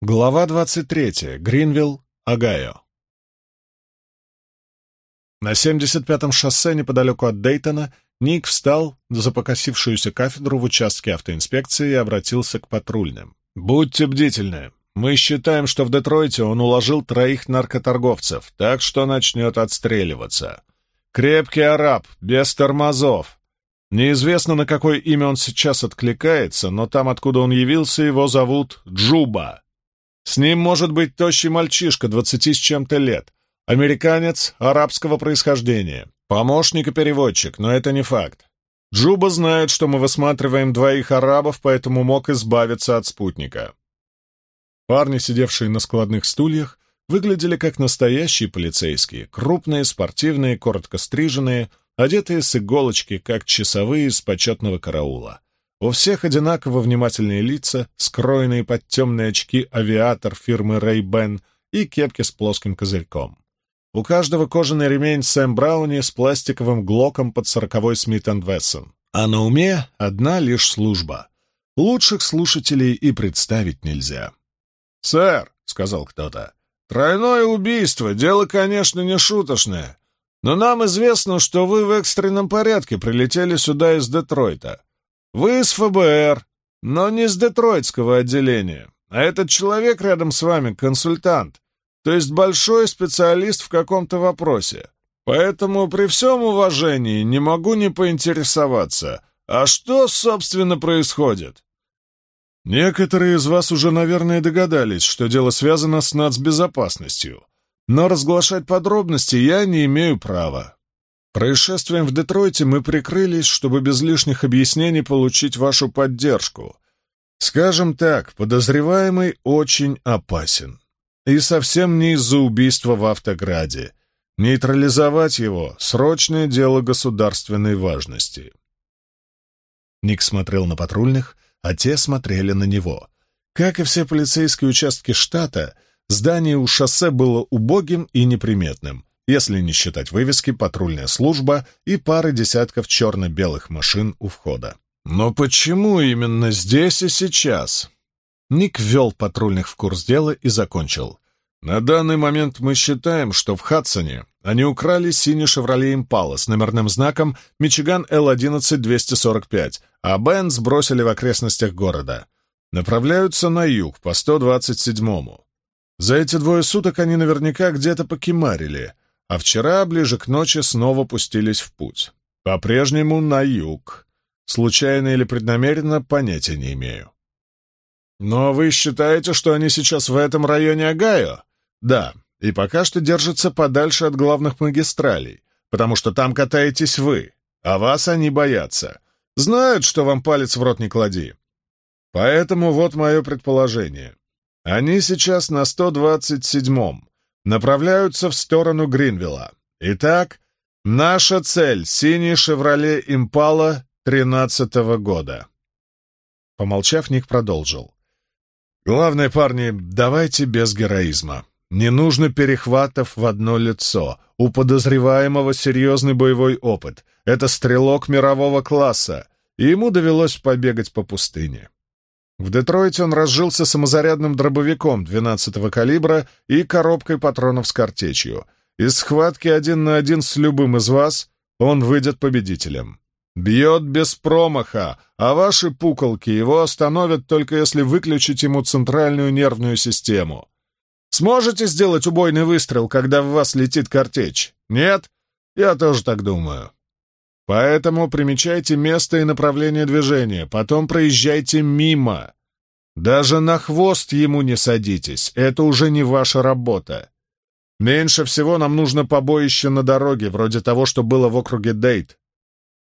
Глава 23. Гринвилл, Огайо. На 75-м шоссе неподалеку от Дейтона Ник встал за покосившуюся кафедру в участке автоинспекции и обратился к патрульным. «Будьте бдительны. Мы считаем, что в Детройте он уложил троих наркоторговцев, так что начнет отстреливаться. Крепкий араб, без тормозов. Неизвестно, на какое имя он сейчас откликается, но там, откуда он явился, его зовут Джуба». С ним может быть тощий мальчишка, двадцати с чем-то лет, американец арабского происхождения, помощник и переводчик, но это не факт. Джуба знает, что мы высматриваем двоих арабов, поэтому мог избавиться от спутника. Парни, сидевшие на складных стульях, выглядели как настоящие полицейские, крупные, спортивные, коротко стриженные, одетые с иголочки, как часовые из почетного караула. У всех одинаково внимательные лица, скроенные под темные очки авиатор фирмы Ray-Ban и кепки с плоским козырьком. У каждого кожаный ремень Сэм Брауни с пластиковым глоком под сороковой Смит Вессон. А на уме одна лишь служба. Лучших слушателей и представить нельзя. «Сэр», — сказал кто-то, — «тройное убийство, дело, конечно, не шуточное, но нам известно, что вы в экстренном порядке прилетели сюда из Детройта. Вы из ФБР, но не с детройтского отделения. А этот человек рядом с вами — консультант, то есть большой специалист в каком-то вопросе. Поэтому при всем уважении не могу не поинтересоваться, а что, собственно, происходит? Некоторые из вас уже, наверное, догадались, что дело связано с нацбезопасностью, но разглашать подробности я не имею права. Происшествием в Детройте мы прикрылись, чтобы без лишних объяснений получить вашу поддержку. Скажем так, подозреваемый очень опасен. И совсем не из-за убийства в Автограде. Нейтрализовать его — срочное дело государственной важности. Ник смотрел на патрульных, а те смотрели на него. Как и все полицейские участки штата, здание у шоссе было убогим и неприметным, если не считать вывески «Патрульная служба» и пары десятков черно-белых машин у входа. Но почему именно здесь и сейчас? Ник ввел патрульных в курс дела и закончил. На данный момент мы считаем, что в Хадсоне они украли синий «Шевроле Импала» с номерным знаком «Мичиган Л-11-245», а Бенз бросили в окрестностях города. Направляются на юг, по 127-му. За эти двое суток они наверняка где-то покемарили, а вчера, ближе к ночи, снова пустились в путь. По-прежнему на юг. Случайно или преднамеренно, понятия не имею. Но вы считаете, что они сейчас в этом районе Огайо? Да, и пока что держатся подальше от главных магистралей, потому что там катаетесь вы, а вас они боятся. Знают, что вам палец в рот не клади. Поэтому вот мое предположение. Они сейчас на 127-м, направляются в сторону Гринвилла. Итак, наша цель — синий «Шевроле Импала» тринадцатого года. Помолчав, Ник продолжил. «Главное, парни, давайте без героизма. Не нужно перехватов в одно лицо. У подозреваемого серьезный боевой опыт. Это стрелок мирового класса, и ему довелось побегать по пустыне. В Детройте он разжился самозарядным дробовиком 12-го калибра и коробкой патронов с картечью. Из схватки один на один с любым из вас он выйдет победителем. Бьет без промаха, а ваши пуколки его остановят только если выключить ему центральную нервную систему. Сможете сделать убойный выстрел, когда в вас летит картечь? Нет? Я тоже так думаю. Поэтому примечайте место и направление движения, потом проезжайте мимо. Даже на хвост ему не садитесь, это уже не ваша работа. Меньше всего нам нужно побоище на дороге, вроде того, что было в округе Дейт.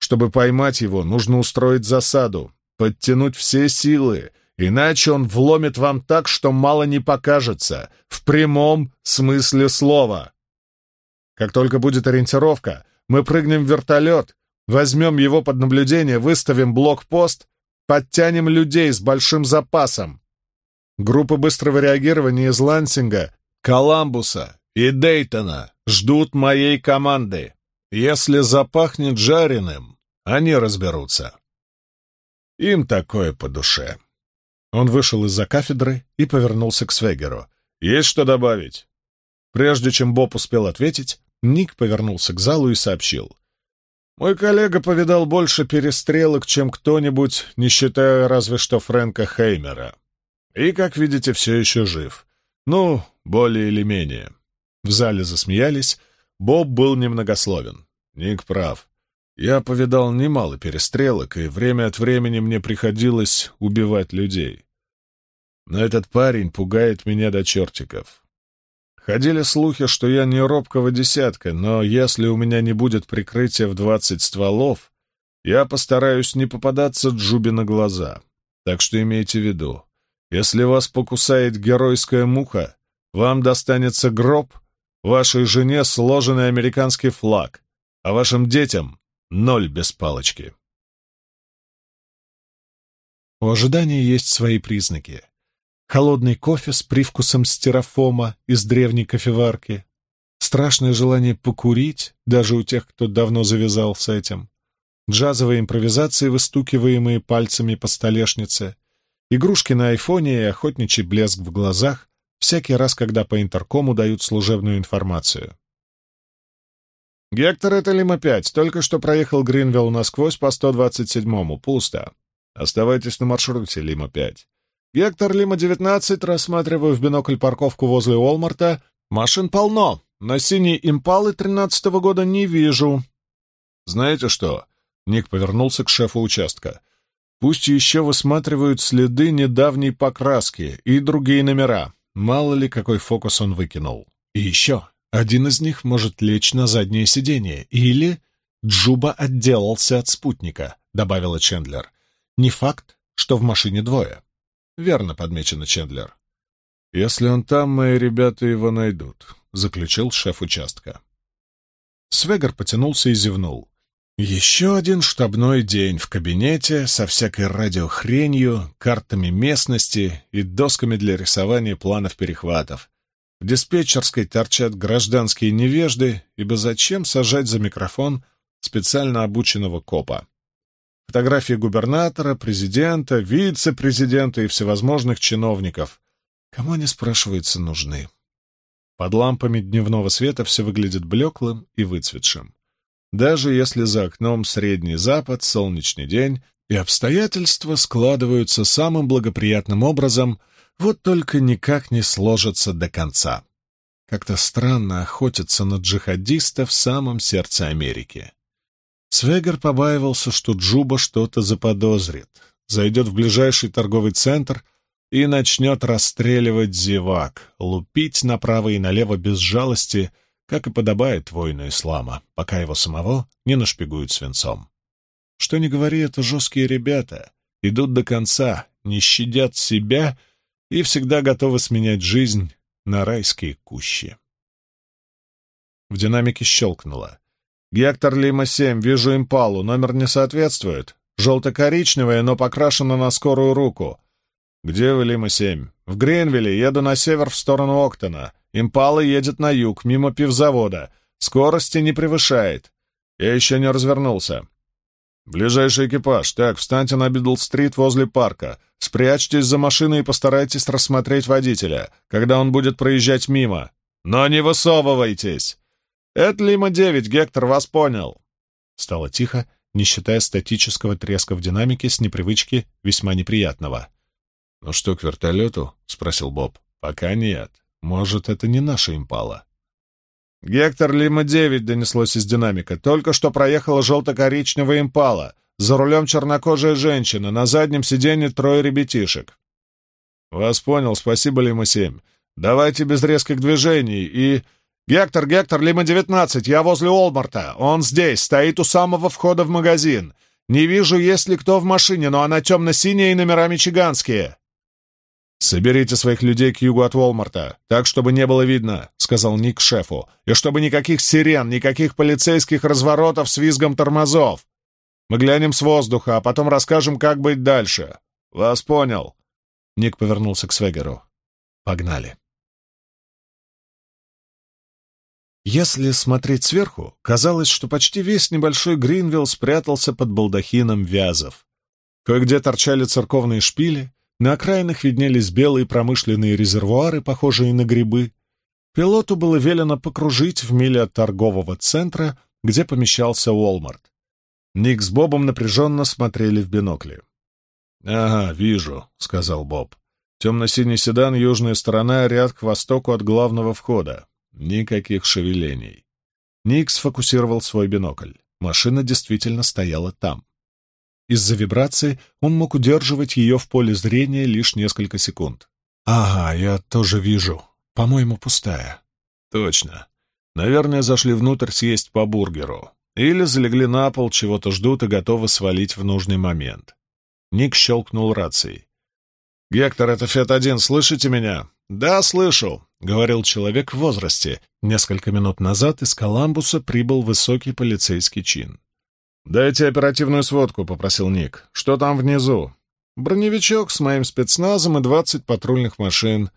Чтобы поймать его, нужно устроить засаду, подтянуть все силы, иначе он вломит вам так, что мало не покажется, в прямом смысле слова. Как только будет ориентировка, мы прыгнем в вертолет, Возьмем его под наблюдение, выставим блокпост, подтянем людей с большим запасом. Группы быстрого реагирования из Лансинга, Коламбуса и Дейтона ждут моей команды. Если запахнет жареным, они разберутся. Им такое по душе. Он вышел из-за кафедры и повернулся к Свегеру. «Есть что добавить?» Прежде чем Боб успел ответить, Ник повернулся к залу и сообщил. «Мой коллега повидал больше перестрелок, чем кто-нибудь, не считая разве что Фрэнка Хеймера. И, как видите, все еще жив. Ну, более или менее». В зале засмеялись. Боб был немногословен. Ник прав. Я повидал немало перестрелок, и время от времени мне приходилось убивать людей. Но этот парень пугает меня до чертиков. Ходили слухи, что я не робкого десятка, но если у меня не будет прикрытия в двадцать стволов, я постараюсь не попадаться Джуби на глаза. Так что имейте в виду, если вас покусает геройская муха, вам достанется гроб, вашей жене сложенный американский флаг, а вашим детям Ноль без палочки. У ожидания есть свои признаки. Холодный кофе с привкусом стерофома из древней кофеварки, страшное желание покурить, даже у тех, кто давно завязал с этим, джазовые импровизации, выстукиваемые пальцами по столешнице, игрушки на айфоне и охотничий блеск в глазах всякий раз, когда по интеркому дают служебную информацию. «Гектор, это Лима-5. Только что проехал Гринвилл насквозь по 127-му. Пусто. Оставайтесь на маршруте, Лима-5. Гектор, Лима-19. Рассматриваю в бинокль парковку возле Уолмарта. Машин полно, но синей импалы 13-го года не вижу». «Знаете что?» Ник повернулся к шефу участка. «Пусть еще высматривают следы недавней покраски и другие номера. Мало ли, какой фокус он выкинул. И еще один из них может лечь на заднее сиденье, или Джуба отделался от спутника, добавила Чендлер. Не факт, что в машине двое. Верно подмечено Чендлер. Если он там, мои ребята его найдут, заключил шеф участка. Свегер потянулся и зевнул. Еще один штабной день в кабинете со всякой радиохренью, картами местности и досками для рисования планов перехватов, в диспетчерской торчат гражданские невежды, ибо зачем сажать за микрофон специально обученного копа? Фотографии губернатора, президента, вице-президента и всевозможных чиновников. Кому они, спрашивается, нужны? Под лампами дневного света все выглядит блеклым и выцветшим. Даже если за окном средний запад, солнечный день, и обстоятельства складываются самым благоприятным образом — вот только никак не сложится до конца. Как-то странно охотиться на джихадиста в самом сердце Америки. Свегер побаивался, что Джуба что-то заподозрит, зайдет в ближайший торговый центр и начнет расстреливать зевак, лупить направо и налево без жалости, как и подобает воину ислама, пока его самого не нашпигуют свинцом. Что ни говори, это жесткие ребята, идут до конца, не щадят себя и всегда готовы сменять жизнь на райские кущи. В динамике щелкнуло. «Гектор Лима-7, вижу импалу, номер не соответствует. Желто-коричневая, но покрашена на скорую руку. Где вы, Лима-7? В Гринвилле, еду на север в сторону Октона. Импала едет на юг, мимо пивзавода. Скорости не превышает. Я еще не развернулся. «Ближайший экипаж. Так, встаньте на Бидл-стрит возле парка. Спрячьтесь за машиной и постарайтесь рассмотреть водителя, когда он будет проезжать мимо. Но не высовывайтесь!» «Это Лима-9, Гектор, вас понял!» Стало тихо, не считая статического треска в динамике с непривычки весьма неприятного. «Ну что, к вертолету?» — спросил Боб. «Пока нет. Может, это не наша импала?» «Гектор Лима-9» донеслось из динамика. «Только что проехала желто-коричневая импала. За рулем чернокожая женщина, на заднем сиденье трое ребятишек». «Вас понял, спасибо, Лима-7. Давайте без резких движений и...» «Гектор, Гектор, Лима-19, я возле Олмарта. Он здесь, стоит у самого входа в магазин. Не вижу, есть ли кто в машине, но она темно-синяя и номера мичиганские». «Соберите своих людей к югу от Волмарта, так, чтобы не было видно», — сказал Ник шефу, «и чтобы никаких сирен, никаких полицейских разворотов с визгом тормозов. Мы глянем с воздуха, а потом расскажем, как быть дальше. Вас понял». Ник повернулся к Свегеру. «Погнали». Если смотреть сверху, казалось, что почти весь небольшой Гринвилл спрятался под балдахином вязов. Кое-где торчали церковные шпили, на окраинах виднелись белые промышленные резервуары, похожие на грибы. Пилоту было велено покружить в миле от торгового центра, где помещался Уолмарт. Ник с Бобом напряженно смотрели в бинокли. «Ага, вижу», — сказал Боб. «Темно-синий седан, южная сторона, ряд к востоку от главного входа. Никаких шевелений». Ник сфокусировал свой бинокль. Машина действительно стояла там. Из-за вибрации он мог удерживать ее в поле зрения лишь несколько секунд. «Ага, я тоже вижу. По-моему, пустая». «Точно. Наверное, зашли внутрь съесть по бургеру. Или залегли на пол, чего-то ждут и готовы свалить в нужный момент». Ник щелкнул рацией. «Гектор, это Фет-1, слышите меня?» «Да, слышу», — говорил человек в возрасте. Несколько минут назад из Коламбуса прибыл высокий полицейский чин. «Дайте оперативную сводку», — попросил Ник. «Что там внизу?» «Броневичок с моим спецназом и двадцать патрульных машин.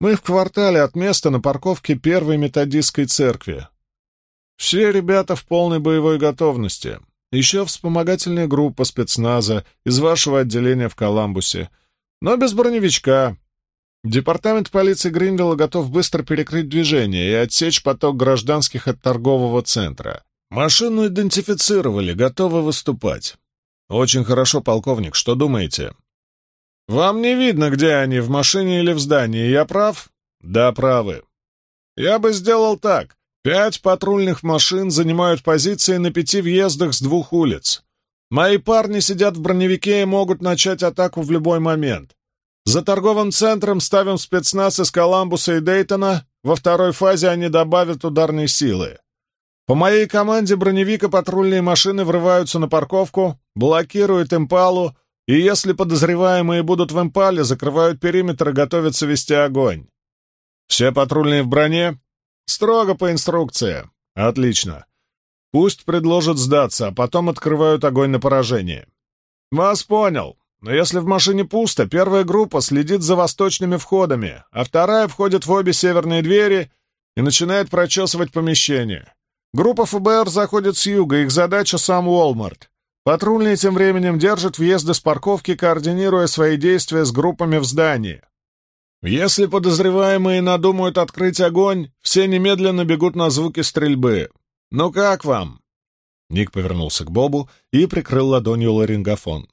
Мы в квартале от места на парковке первой методистской церкви. Все ребята в полной боевой готовности. Еще вспомогательная группа спецназа из вашего отделения в Коламбусе. Но без броневичка. Департамент полиции Гриндела готов быстро перекрыть движение и отсечь поток гражданских от торгового центра. Машину идентифицировали, готовы выступать. Очень хорошо, полковник, что думаете? Вам не видно, где они, в машине или в здании, я прав? Да, правы. Я бы сделал так. Пять патрульных машин занимают позиции на пяти въездах с двух улиц. Мои парни сидят в броневике и могут начать атаку в любой момент. За торговым центром ставим спецназ из Коламбуса и Дейтона. Во второй фазе они добавят ударные силы. По моей команде броневик и патрульные машины врываются на парковку, блокируют импалу, и если подозреваемые будут в импале, закрывают периметр и готовятся вести огонь. Все патрульные в броне? Строго по инструкции. Отлично. Пусть предложат сдаться, а потом открывают огонь на поражение. Вас понял. Но если в машине пусто, первая группа следит за восточными входами, а вторая входит в обе северные двери и начинает прочесывать помещение. Группа ФБР заходит с юга, их задача сам Уолмарт. Патрульные тем временем держат въезды с парковки, координируя свои действия с группами в здании. Если подозреваемые надумают открыть огонь, все немедленно бегут на звуки стрельбы. Ну как вам?» Ник повернулся к Бобу и прикрыл ладонью ларингофон.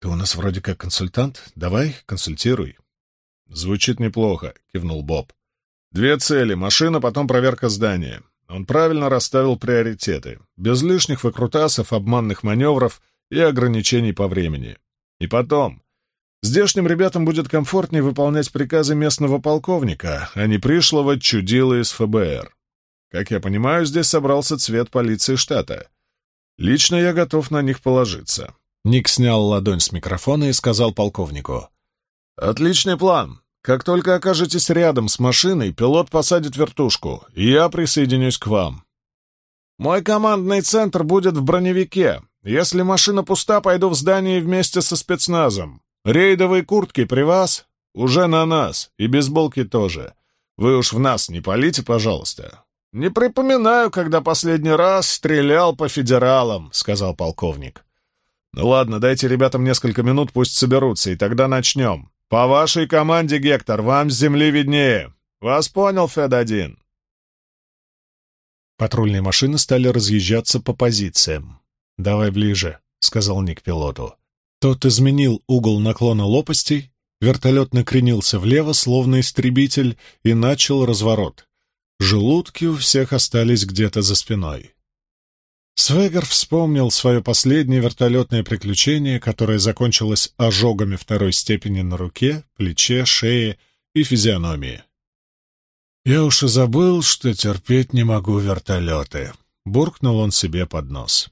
«Ты у нас вроде как консультант. Давай, консультируй». «Звучит неплохо», — кивнул Боб. «Две цели — машина, потом проверка здания. Он правильно расставил приоритеты, без лишних выкрутасов, обманных маневров и ограничений по времени. И потом, здешним ребятам будет комфортнее выполнять приказы местного полковника, а не пришлого чудила из ФБР. Как я понимаю, здесь собрался цвет полиции штата. Лично я готов на них положиться. Ник снял ладонь с микрофона и сказал полковнику. «Отличный план. Как только окажетесь рядом с машиной, пилот посадит вертушку, и я присоединюсь к вам. Мой командный центр будет в броневике. Если машина пуста, пойду в здание вместе со спецназом. Рейдовые куртки при вас? Уже на нас. И бейсболки тоже. Вы уж в нас не полите, пожалуйста. Не припоминаю, когда последний раз стрелял по федералам, сказал полковник. Ну ладно, дайте ребятам несколько минут, пусть соберутся, и тогда начнем. «По вашей команде, Гектор, вам с земли виднее. Вас понял, Фед-1». Патрульные машины стали разъезжаться по позициям. «Давай ближе», — сказал Ник пилоту. Тот изменил угол наклона лопастей, вертолет накренился влево, словно истребитель, и начал разворот. Желудки у всех остались где-то за спиной. Свегер вспомнил свое последнее вертолетное приключение, которое закончилось ожогами второй степени на руке, плече, шее и физиономии. «Я уж и забыл, что терпеть не могу вертолеты», — буркнул он себе под нос.